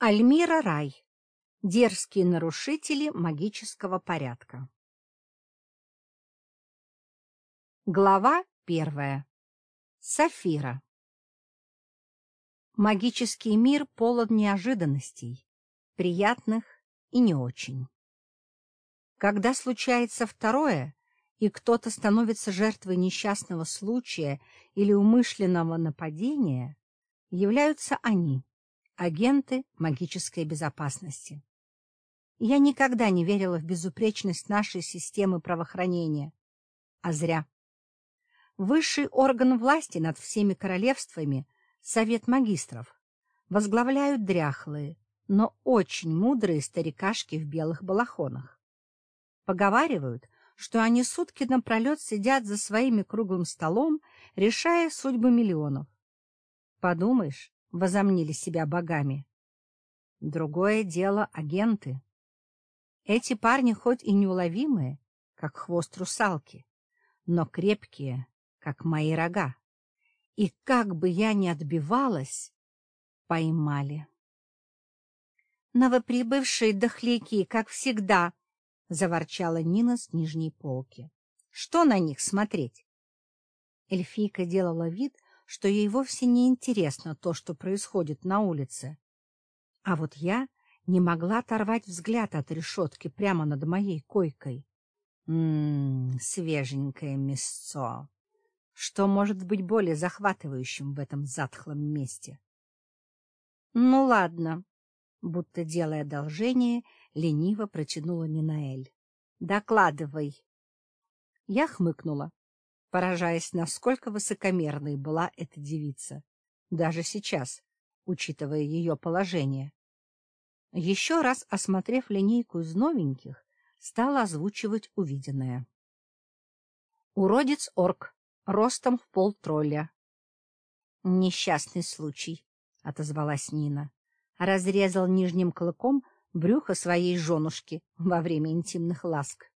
Альмира Рай. Дерзкие нарушители магического порядка. Глава первая. Сафира. Магический мир полон неожиданностей, приятных и не очень. Когда случается второе, и кто-то становится жертвой несчастного случая или умышленного нападения, являются они, агенты магической безопасности. Я никогда не верила в безупречность нашей системы правоохранения. А зря. Высший орган власти над всеми королевствами — Совет магистров. Возглавляют дряхлые, но очень мудрые старикашки в белых балахонах. Поговаривают, что они сутки напролет сидят за своими круглым столом, решая судьбы миллионов. Подумаешь, возомнили себя богами. Другое дело — агенты. Эти парни хоть и неуловимые, как хвост русалки, но крепкие, как мои рога. И как бы я ни отбивалась, поймали. «Новоприбывшие дохляки, как всегда!» — заворчала Нина с нижней полки. «Что на них смотреть?» Эльфийка делала вид, что ей вовсе не интересно то, что происходит на улице. А вот я не могла оторвать взгляд от решетки прямо над моей койкой. Ммм, свеженькое мясцо. Что может быть более захватывающим в этом затхлом месте? Ну ладно, будто делая одолжение, лениво протянула Нинаэль. Докладывай. Я хмыкнула поражаясь, насколько высокомерной была эта девица, даже сейчас, учитывая ее положение. Еще раз осмотрев линейку из новеньких, стала озвучивать увиденное. Уродец-орк, ростом в пол тролля. — Несчастный случай, — отозвалась Нина. Разрезал нижним клыком брюхо своей женушки во время интимных ласк.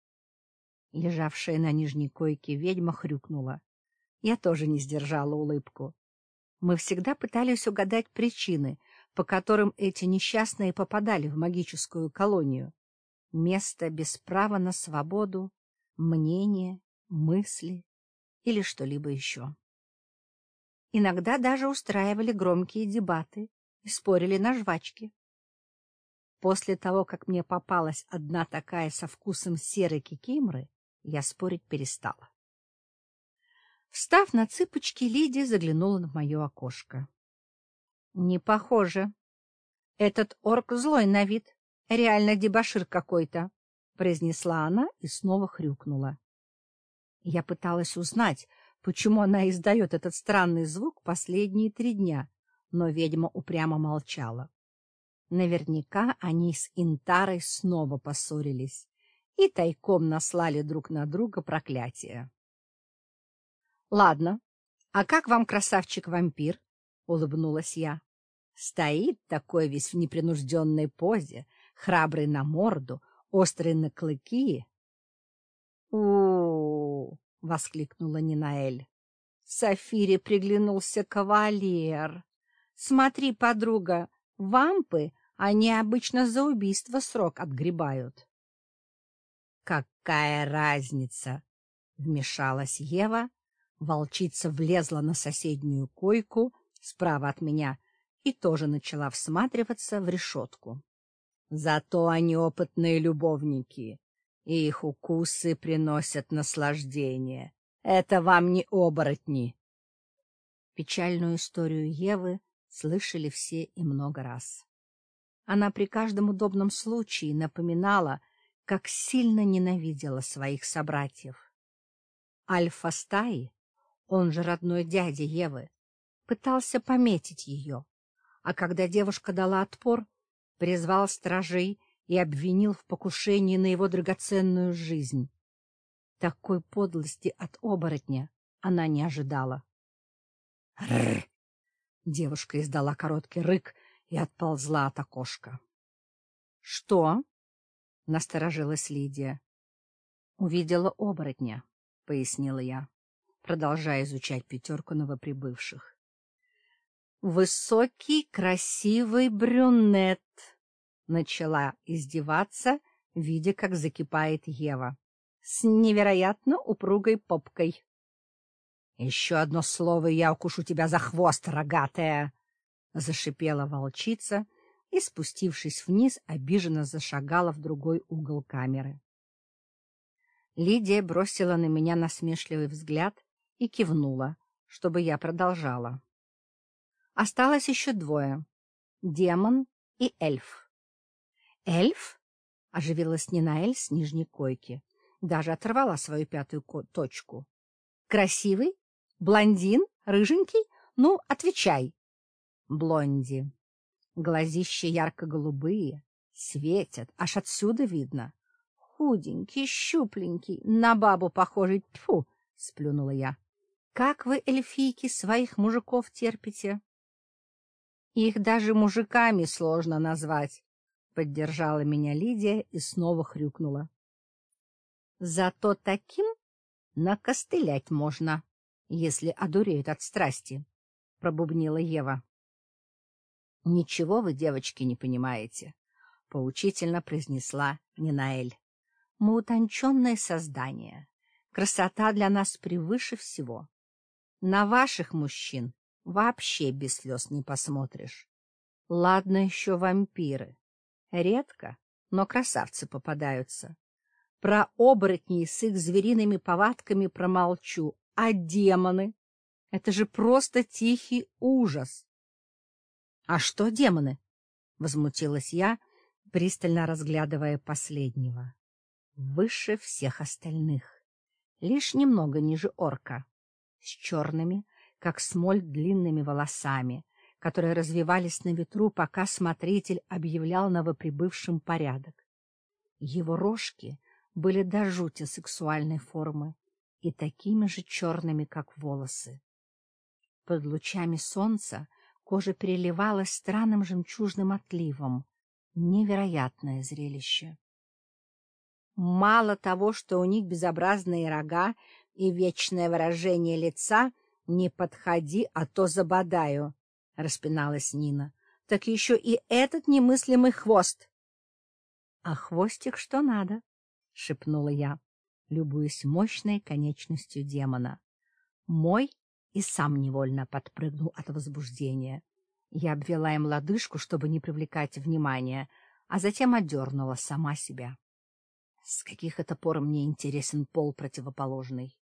Лежавшая на нижней койке ведьма хрюкнула. Я тоже не сдержала улыбку. Мы всегда пытались угадать причины, по которым эти несчастные попадали в магическую колонию. Место без права на свободу, мнение, мысли или что-либо еще. Иногда даже устраивали громкие дебаты и спорили на жвачки. После того, как мне попалась одна такая со вкусом серой кикимры, я спорить перестала. Встав на цыпочки, Лидия заглянула в мое окошко. — Не похоже. Этот орк злой на вид, реально дебошир какой-то, — произнесла она и снова хрюкнула. Я пыталась узнать, почему она издает этот странный звук последние три дня, но ведьма упрямо молчала. Наверняка они с Интарой снова поссорились и тайком наслали друг на друга проклятия. — Ладно, а как вам красавчик-вампир? — улыбнулась я. Стоит такой весь в непринужденной позе, храбрый на морду, острый на клыки. — У-у-у! — воскликнула Нинаэль. — Сафире приглянулся кавалер. Смотри, подруга, вампы, они обычно за убийство срок отгребают. Какая разница? Вмешалась Ева. Волчица влезла на соседнюю койку справа от меня и тоже начала всматриваться в решетку. Зато они опытные любовники, и их укусы приносят наслаждение. Это вам не оборотни. Печальную историю Евы слышали все и много раз. Она при каждом удобном случае напоминала, как сильно ненавидела своих собратьев. Альфа-стаи, он же родной дядя Евы, пытался пометить ее, а когда девушка дала отпор, призвал стражей и обвинил в покушении на его драгоценную жизнь. Такой подлости от оборотня она не ожидала. «Рррр!» Девушка издала короткий рык и отползла от окошка. — Что? — насторожилась Лидия. — Увидела оборотня, — пояснила я, продолжая изучать пятерку новоприбывших. Высокий, красивый брюнет, начала издеваться, видя, как закипает Ева, с невероятно упругой попкой. Еще одно слово, и я укушу тебя за хвост, рогатая, зашипела волчица и, спустившись вниз, обиженно зашагала в другой угол камеры. Лидия бросила на меня насмешливый взгляд и кивнула, чтобы я продолжала. Осталось еще двое — демон и эльф. «Эльф?» — оживилась Нинаэль с нижней койки. Даже оторвала свою пятую точку. «Красивый? Блондин? Рыженький? Ну, отвечай!» «Блонди. Глазища ярко-голубые, светят, аж отсюда видно. Худенький, щупленький, на бабу похожий. Тьфу!» — сплюнула я. «Как вы, эльфийки, своих мужиков терпите?» «Их даже мужиками сложно назвать», — поддержала меня Лидия и снова хрюкнула. «Зато таким накостылять можно, если одуреют от страсти», — пробубнила Ева. «Ничего вы, девочки, не понимаете», — поучительно произнесла Нинаэль. «Мы утонченное создание. Красота для нас превыше всего. На ваших мужчин вообще без слез не посмотришь. Ладно еще вампиры. Редко, но красавцы попадаются. Про оборотней с их звериными повадками промолчу. А демоны? Это же просто тихий ужас. — А что демоны? — возмутилась я, пристально разглядывая последнего. Выше всех остальных, лишь немного ниже орка, с черными, как смоль, длинными волосами, которые развивались на ветру, пока смотритель объявлял новоприбывшим порядок. Его рожки были до жути сексуальной формы и такими же черными, как волосы. Под лучами солнца кожа переливалась странным жемчужным отливом. Невероятное зрелище. Мало того, что у них безобразные рога и вечное выражение лица, не подходи, а то забодаю, — распиналась Нина. — Так еще и этот немыслимый хвост. — А хвостик что надо, — шепнула я, любуясь мощной конечностью демона. Мой и сам невольно подпрыгнул от возбуждения. Я обвела им лодыжку, чтобы не привлекать внимания, а затем отдернула сама себя. С каких это пор мне интересен пол противоположный?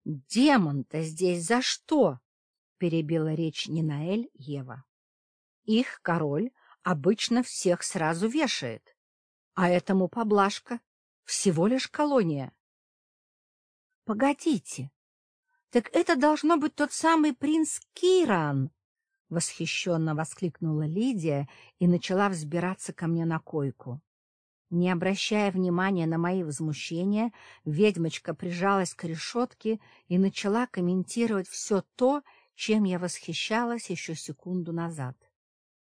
— Демон-то здесь за что? — перебила речь Нинаэль Ева. — Их король обычно всех сразу вешает, а этому поблажка всего лишь колония. — Погодите, так это должно быть тот самый принц Киран! — восхищенно воскликнула Лидия и начала взбираться ко мне на койку. Не обращая внимания на мои возмущения, ведьмочка прижалась к решетке и начала комментировать все то, чем я восхищалась еще секунду назад.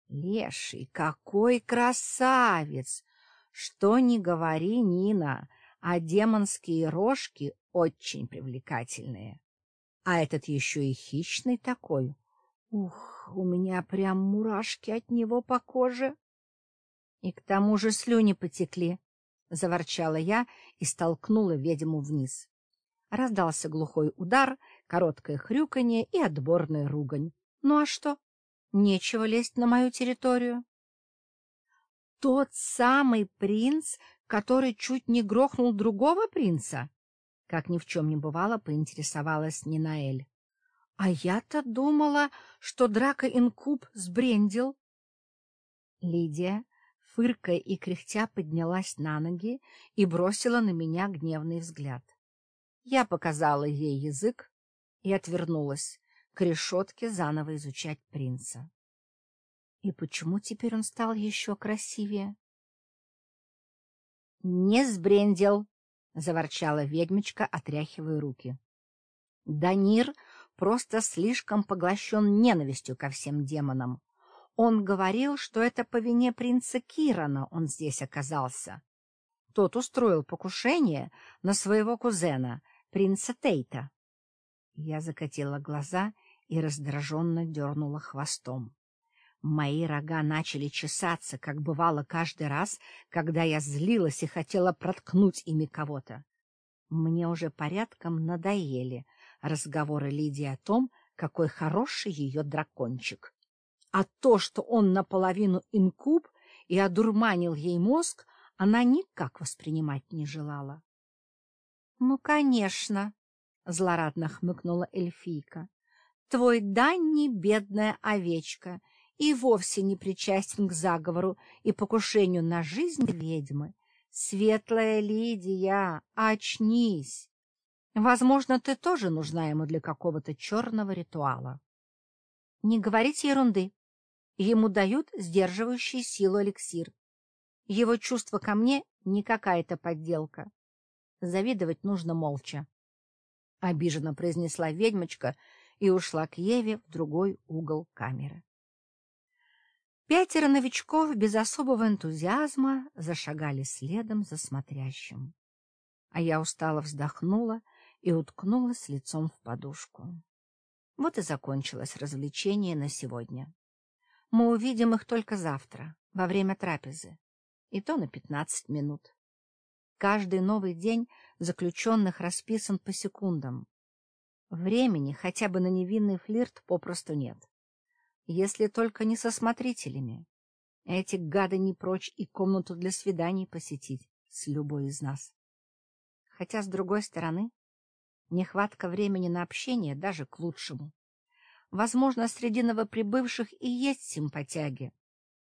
«Леший, какой красавец! Что ни говори, Нина, а демонские рожки очень привлекательные. А этот еще и хищный такой. Ух, у меня прям мурашки от него по коже!» И к тому же слюни потекли, — заворчала я и столкнула ведьму вниз. Раздался глухой удар, короткое хрюканье и отборная ругань. Ну а что? Нечего лезть на мою территорию. Тот самый принц, который чуть не грохнул другого принца? Как ни в чем не бывало, поинтересовалась Нинаэль. А я-то думала, что драка инкуб сбрендил. Лидия фыркая и кряхтя поднялась на ноги и бросила на меня гневный взгляд. Я показала ей язык и отвернулась к решетке заново изучать принца. И почему теперь он стал еще красивее? — Не сбрендил! — заворчала ведьмочка, отряхивая руки. Данир просто слишком поглощен ненавистью ко всем демонам. Он говорил, что это по вине принца Кирана он здесь оказался. Тот устроил покушение на своего кузена, принца Тейта. Я закатила глаза и раздраженно дернула хвостом. Мои рога начали чесаться, как бывало каждый раз, когда я злилась и хотела проткнуть ими кого-то. Мне уже порядком надоели разговоры Лидии о том, какой хороший ее дракончик. А то, что он наполовину инкуб и одурманил ей мозг, она никак воспринимать не желала. — Ну, конечно, — злорадно хмыкнула эльфийка. — Твой Данни — бедная овечка — и вовсе не причастен к заговору и покушению на жизнь ведьмы. Светлая Лидия, очнись! Возможно, ты тоже нужна ему для какого-то черного ритуала. Не говорите ерунды. Ему дают сдерживающий силу эликсир. Его чувство ко мне не какая-то подделка. Завидовать нужно молча. Обиженно произнесла ведьмочка и ушла к Еве в другой угол камеры. Пятеро новичков без особого энтузиазма зашагали следом за смотрящим. А я устало вздохнула и уткнулась лицом в подушку. Вот и закончилось развлечение на сегодня. Мы увидим их только завтра, во время трапезы, и то на пятнадцать минут. Каждый новый день заключенных расписан по секундам. Времени хотя бы на невинный флирт попросту нет если только не со смотрителями. Эти гады не прочь и комнату для свиданий посетить с любой из нас. Хотя, с другой стороны, нехватка времени на общение даже к лучшему. Возможно, среди новоприбывших и есть симпатяги,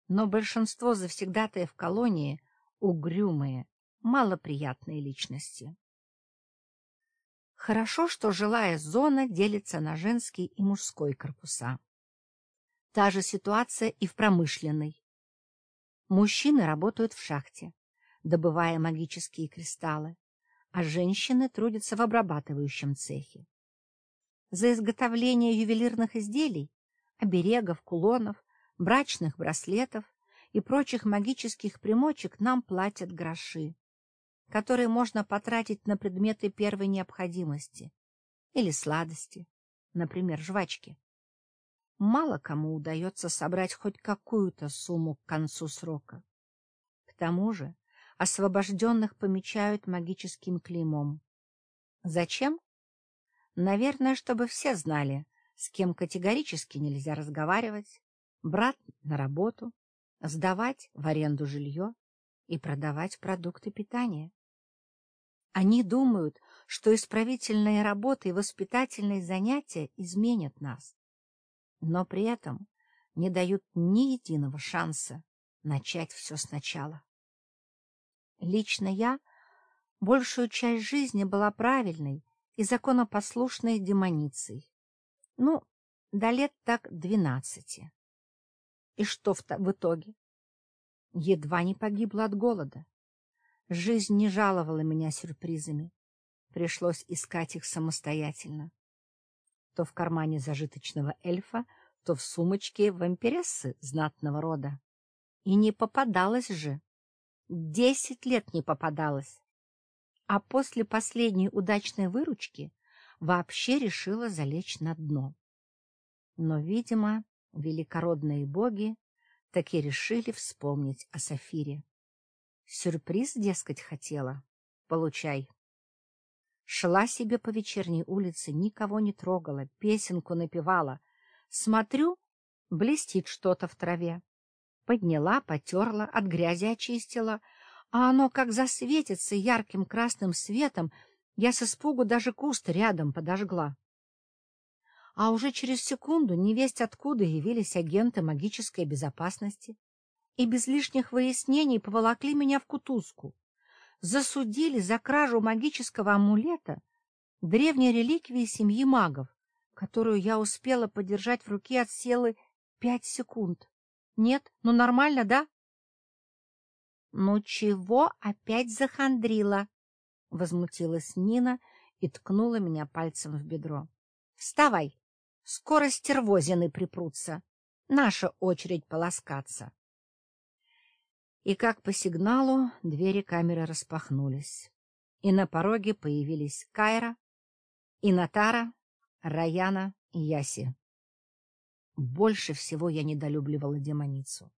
но большинство завсегдатаев колонии — угрюмые, малоприятные личности. Хорошо, что жилая зона делится на женский и мужской корпуса. Та же ситуация и в промышленной. Мужчины работают в шахте, добывая магические кристаллы, а женщины трудятся в обрабатывающем цехе. За изготовление ювелирных изделий, оберегов, кулонов, брачных браслетов и прочих магических примочек нам платят гроши, которые можно потратить на предметы первой необходимости или сладости, например, жвачки мало кому удается собрать хоть какую-то сумму к концу срока. К тому же освобожденных помечают магическим клеймом. Зачем? Наверное, чтобы все знали, с кем категорически нельзя разговаривать, брать на работу, сдавать в аренду жилье и продавать продукты питания. Они думают, что исправительные работы и воспитательные занятия изменят нас но при этом не дают ни единого шанса начать все сначала. Лично я большую часть жизни была правильной и законопослушной демоницей. Ну, до лет так двенадцати. И что в, в итоге? Едва не погибла от голода. Жизнь не жаловала меня сюрпризами. Пришлось искать их самостоятельно то в кармане зажиточного эльфа, то в сумочке вампирессы знатного рода. И не попадалась же. Десять лет не попадалась. А после последней удачной выручки вообще решила залечь на дно. Но, видимо, великородные боги таки решили вспомнить о Сафире. Сюрприз, дескать, хотела. Получай. Шла себе по вечерней улице, никого не трогала, песенку напевала. Смотрю, блестит что-то в траве. Подняла, потерла, от грязи очистила, а оно как засветится ярким красным светом, я с испугу даже куст рядом подожгла. А уже через секунду невесть откуда явились агенты магической безопасности и без лишних выяснений поволокли меня в кутузку засудили за кражу магического амулета, древней реликвии семьи магов, которую я успела подержать в руке от силы пять секунд. Нет? Ну нормально, да? — Ну чего опять захандрила? — возмутилась Нина и ткнула меня пальцем в бедро. — Вставай! Скоро стервозины припрутся. Наша очередь полоскаться. И как по сигналу двери камеры распахнулись, и на пороге появились Кайра, и Натара, Раяна и Яси. Больше всего я недолюбливала демоницу.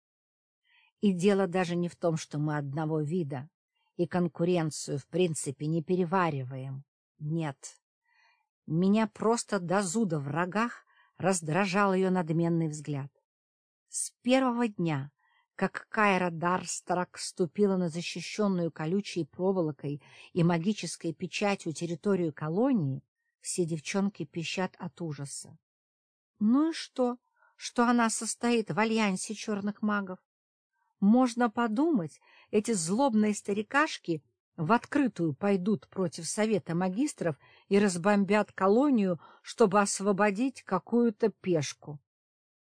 И дело даже не в том, что мы одного вида, и конкуренцию, в принципе, не перевариваем. Нет. Меня просто до зуда в рогах раздражал ее надменный взгляд. С первого дня, как Кайра Дарстрак ступила на защищенную колючей проволокой и магической печатью территорию колонии, все девчонки пищат от ужаса. Ну и что, что она состоит в альянсе черных магов? Можно подумать, эти злобные старикашки в открытую пойдут против Совета магистров и разбомбят колонию, чтобы освободить какую-то пешку.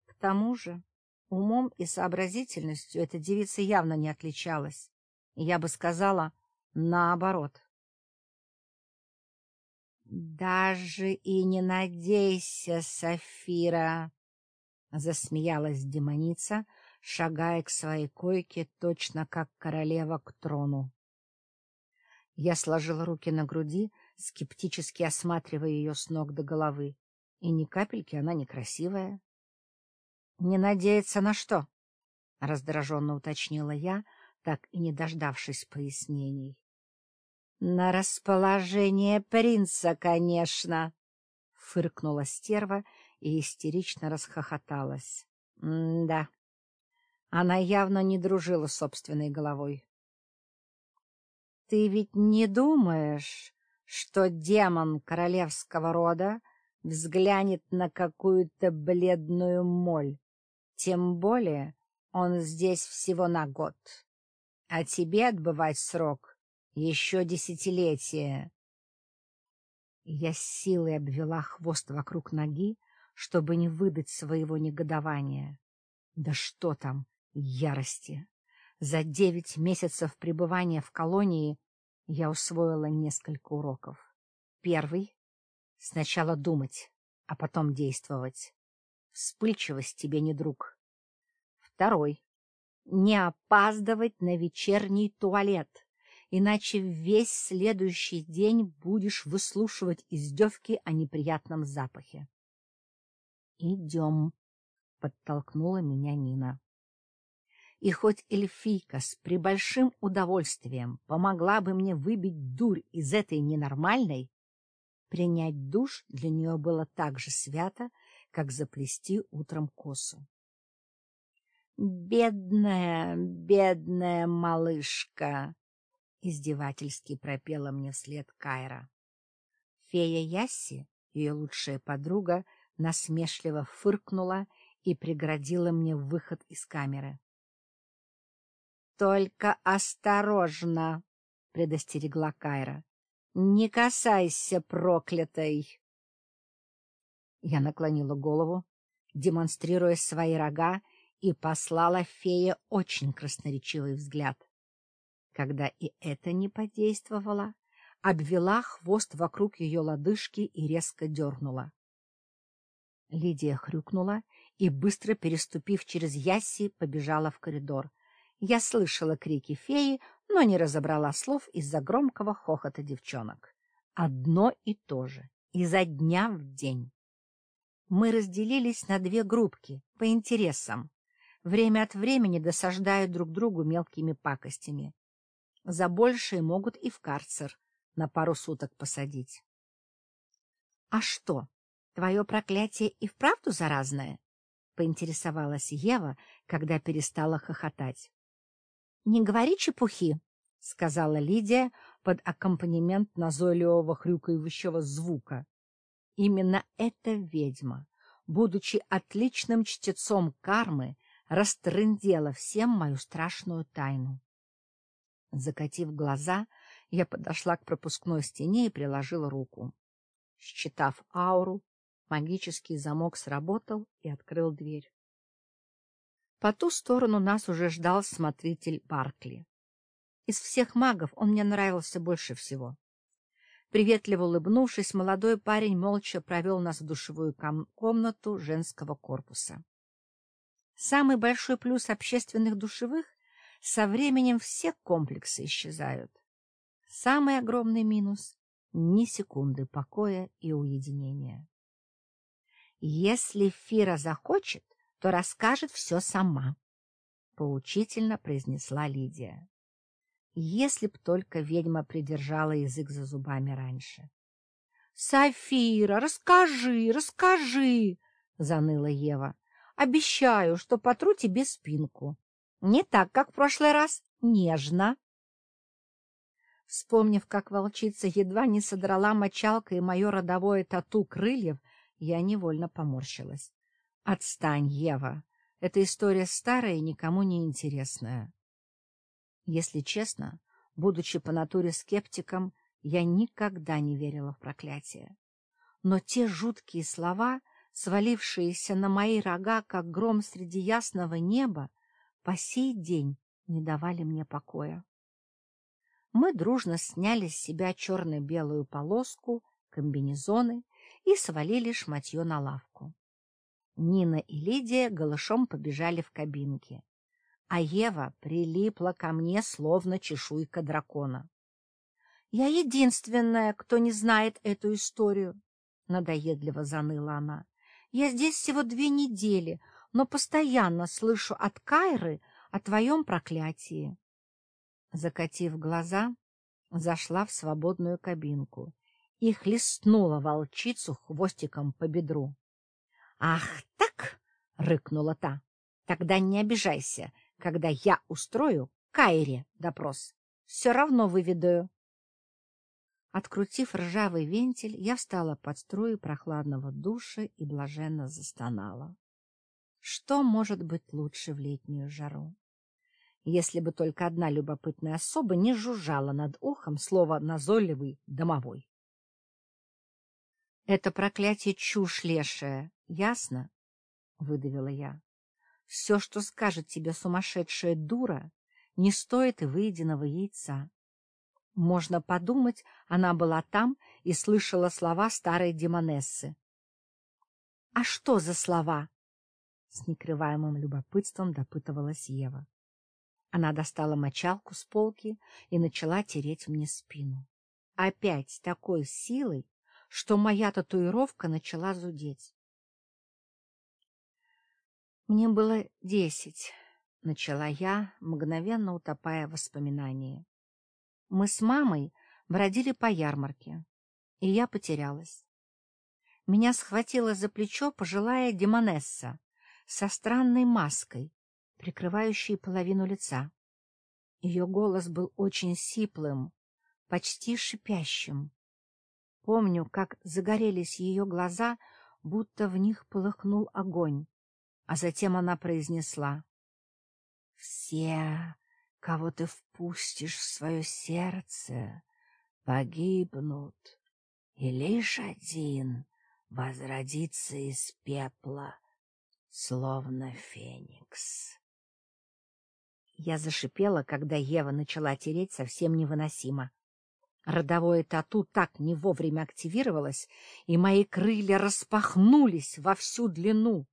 К тому же умом и сообразительностью эта девица явно не отличалась. Я бы сказала, наоборот. — Даже и не надейся, Сафира! — засмеялась демоница, шагая к своей койке, точно как королева к трону. Я сложила руки на груди, скептически осматривая ее с ног до головы. И ни капельки она некрасивая. — Не надеяться на что? — раздраженно уточнила я, так и не дождавшись пояснений. — На расположение принца, конечно! — фыркнула стерва и истерично расхохоталась. М да, она явно не дружила собственной головой. — Ты ведь не думаешь, что демон королевского рода взглянет на какую-то бледную моль? Тем более он здесь всего на год. А тебе отбывать срок еще десятилетия. Я силой обвела хвост вокруг ноги, чтобы не выдать своего негодования. Да что там, ярости. За девять месяцев пребывания в колонии я усвоила несколько уроков. Первый — сначала думать, а потом действовать. Вспыльчивость тебе не друг. Второй — не опаздывать на вечерний туалет, иначе весь следующий день будешь выслушивать издевки о неприятном запахе. — Идем, — подтолкнула меня Нина. И хоть эльфийка с прибольшим удовольствием помогла бы мне выбить дурь из этой ненормальной, принять душ для нее было так же свято, как заплести утром косу. «Бедная, бедная малышка!» — издевательски пропела мне вслед Кайра. Фея Ясси, ее лучшая подруга, насмешливо фыркнула и преградила мне выход из камеры. — Только осторожно, — предостерегла Кайра. — Не касайся проклятой. Я наклонила голову, демонстрируя свои рога, и послала фее очень красноречивый взгляд. Когда и это не подействовало, обвела хвост вокруг ее лодыжки и резко дернула. Лидия хрюкнула и, быстро переступив через Ясси, побежала в коридор, я слышала крики феи, но не разобрала слов из-за громкого хохота девчонок. Одно и то же, изо дня в день. Мы разделились на две группки по интересам. Время от времени досаждают друг другу мелкими пакостями. За большие могут и в карцер на пару суток посадить. — А что, твое проклятие и вправду заразное? — поинтересовалась Ева, когда перестала хохотать. — Не говори чепухи, — сказала Лидия под аккомпанемент назойливого хрюкающего звука. Именно эта ведьма, будучи отличным чтецом кармы, растрындела всем мою страшную тайну. Закатив глаза, я подошла к пропускной стене и приложила руку. Считав ауру, магический замок сработал и открыл дверь. По ту сторону нас уже ждал смотритель Баркли. Из всех магов он мне нравился больше всего. Приветливо улыбнувшись, молодой парень молча провел нас в душевую ком комнату женского корпуса. Самый большой плюс общественных душевых — со временем все комплексы исчезают. Самый огромный минус — ни секунды покоя и уединения. Если Фира захочет, то расскажет все сама, — поучительно произнесла Лидия. Если б только ведьма придержала язык за зубами раньше. — Софира, расскажи, расскажи, — заныла Ева. — Обещаю, что потру тебе спинку. Не так, как в прошлый раз, нежно. Вспомнив, как волчица едва не содрала мочалкой мое родовое тату крыльев, я невольно поморщилась. — Отстань, Ева. Эта история старая и никому не интересная. Если честно, будучи по натуре скептиком, я никогда не верила в проклятие. Но те жуткие слова, свалившиеся на мои рога, как гром среди ясного неба, по сей день не давали мне покоя. Мы дружно сняли с себя черно-белую полоску, комбинезоны и свалили шматье на лавку. Нина и Лидия голышом побежали в кабинки, а Ева прилипла ко мне, словно чешуйка дракона. — Я единственная, кто не знает эту историю, — надоедливо заныла она. — Я здесь всего две недели, но постоянно слышу от Кайры о твоем проклятии. Закатив глаза, зашла в свободную кабинку и хлестнула волчицу хвостиком по бедру. — Ах так! — рыкнула та. — Тогда не обижайся, когда я устрою Кайре допрос. Все равно выведаю. Открутив ржавый вентиль, я встала под струю прохладного душа и блаженно застонала. Что может быть лучше в летнюю жару? если бы только одна любопытная особа не жужжала над ухом слово «назойливый домовой». — Это проклятие чушь лешая, ясно? — выдавила я. — Все, что скажет тебе сумасшедшая дура, не стоит и выеденного яйца. Можно подумать, она была там и слышала слова старой демонессы. — А что за слова? — с некрываемым любопытством допытывалась Ева. Она достала мочалку с полки и начала тереть мне спину. Опять такой силой, что моя татуировка начала зудеть. Мне было десять, — начала я, мгновенно утопая в воспоминании. Мы с мамой бродили по ярмарке, и я потерялась. Меня схватила за плечо пожилая демонесса со странной маской, прикрывающей половину лица. Ее голос был очень сиплым, почти шипящим. Помню, как загорелись ее глаза, будто в них полыхнул огонь, а затем она произнесла. — Все, кого ты впустишь в свое сердце, погибнут, и лишь один возродится из пепла, словно феникс. Я зашипела, когда Ева начала тереть совсем невыносимо. Родовое тату так не вовремя активировалось, и мои крылья распахнулись во всю длину.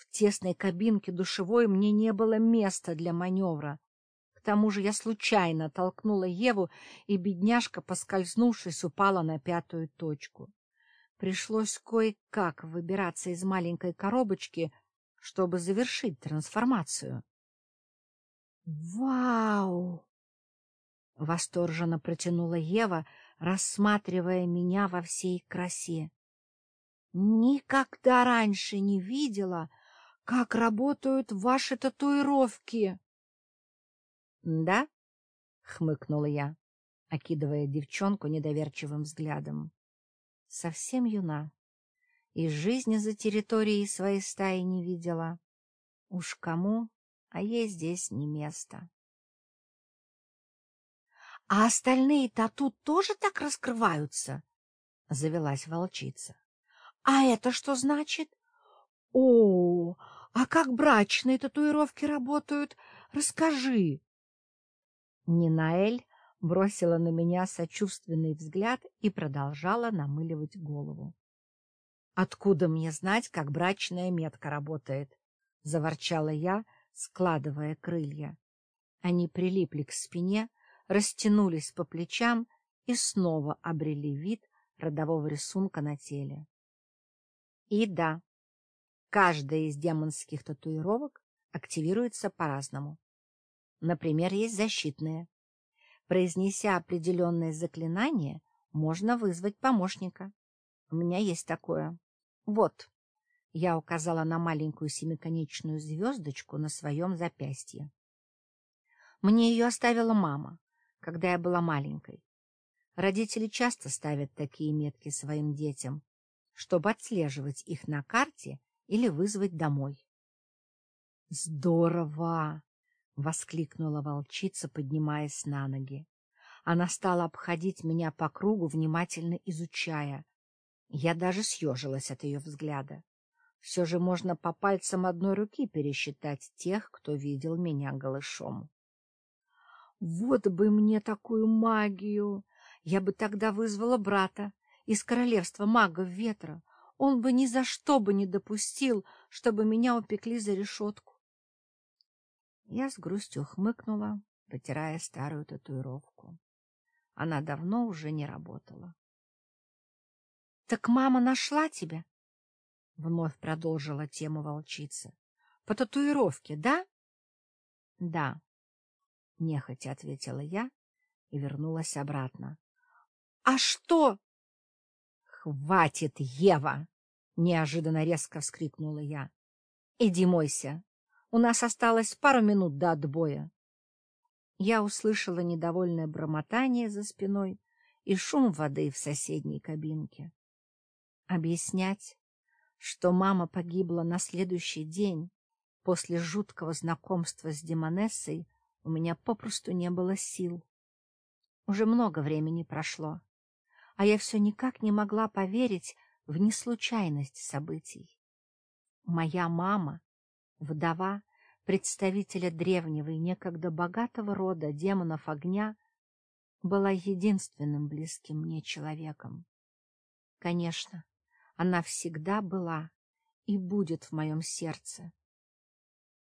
В тесной кабинке душевой мне не было места для маневра. К тому же я случайно толкнула Еву, и бедняжка, поскользнувшись, упала на пятую точку. Пришлось кое-как выбираться из маленькой коробочки, чтобы завершить трансформацию. «Вау!» — восторженно протянула Ева, рассматривая меня во всей красе. «Никогда раньше не видела, как работают ваши татуировки!» «Да?» — хмыкнула я, окидывая девчонку недоверчивым взглядом. «Совсем юна, и жизни за территорией своей стаи не видела. Уж кому, а ей здесь не место. — А остальные тату тоже так раскрываются? — завелась волчица. — А это что значит? — О, а как брачные татуировки работают? Расскажи. Нинаэль бросила на меня сочувственный взгляд и продолжала намыливать голову. — Откуда мне знать, как брачная метка работает? — заворчала я, складывая крылья. Они прилипли к спине, растянулись по плечам и снова обрели вид родового рисунка на теле. И да, Каждая из демонских татуировок активируется по-разному. Например, есть защитные. Произнеся определенное заклинание, можно вызвать помощника. У меня есть такое. Вот. Я указала на маленькую семиконечную звездочку на своем запястье. Мне ее оставила мама, когда я была маленькой. Родители часто ставят такие метки своим детям, чтобы отслеживать их на карте или вызвать домой. «Здорово!» — воскликнула волчица, поднимаясь на ноги. Она стала обходить меня по кругу, внимательно изучая. Я даже съежилась от ее взгляда. Все же можно по пальцам одной руки пересчитать тех, кто видел меня голышом. Вот бы мне такую магию! Я бы тогда вызвала брата из королевства магов ветра. Он бы ни за что бы не допустил, чтобы меня упекли за решетку. Я с грустью хмыкнула, потирая старую татуировку. Она давно уже не работала. — Так мама нашла тебя? — вновь продолжила тему волчица. — По татуировке, да? — Да, — нехотя ответила я и вернулась обратно. — А что? — Хватит, Ева! — неожиданно резко вскрикнула я. — Иди мойся. У нас осталось пару минут до отбоя. Я услышала недовольное бормотание за спиной и шум воды в соседней кабинке. Объяснять, что мама погибла на следующий день после жуткого знакомства с Демонессой, у меня попросту не было сил. Уже много времени прошло, а я все никак не могла поверить в неслучайность событий. Моя мама вдова представителя древнего и некогда богатого рода демонов огня, была единственным близким мне человеком. Конечно, она всегда была и будет в моем сердце.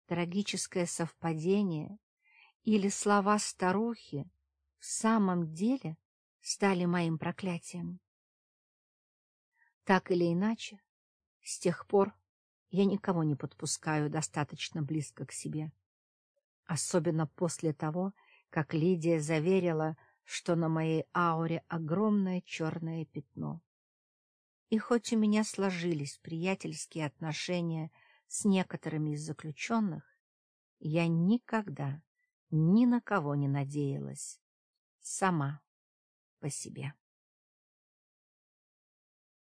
Трагическое совпадение или слова старухи в самом деле стали моим проклятием. Так или иначе, с тех пор я никого не подпускаю достаточно близко к себе. Особенно после того, как Лидия заверила, что на моей ауре огромное черное пятно. И хоть у меня сложились приятельские отношения с некоторыми из заключенных, я никогда ни на кого не надеялась. Сама по себе.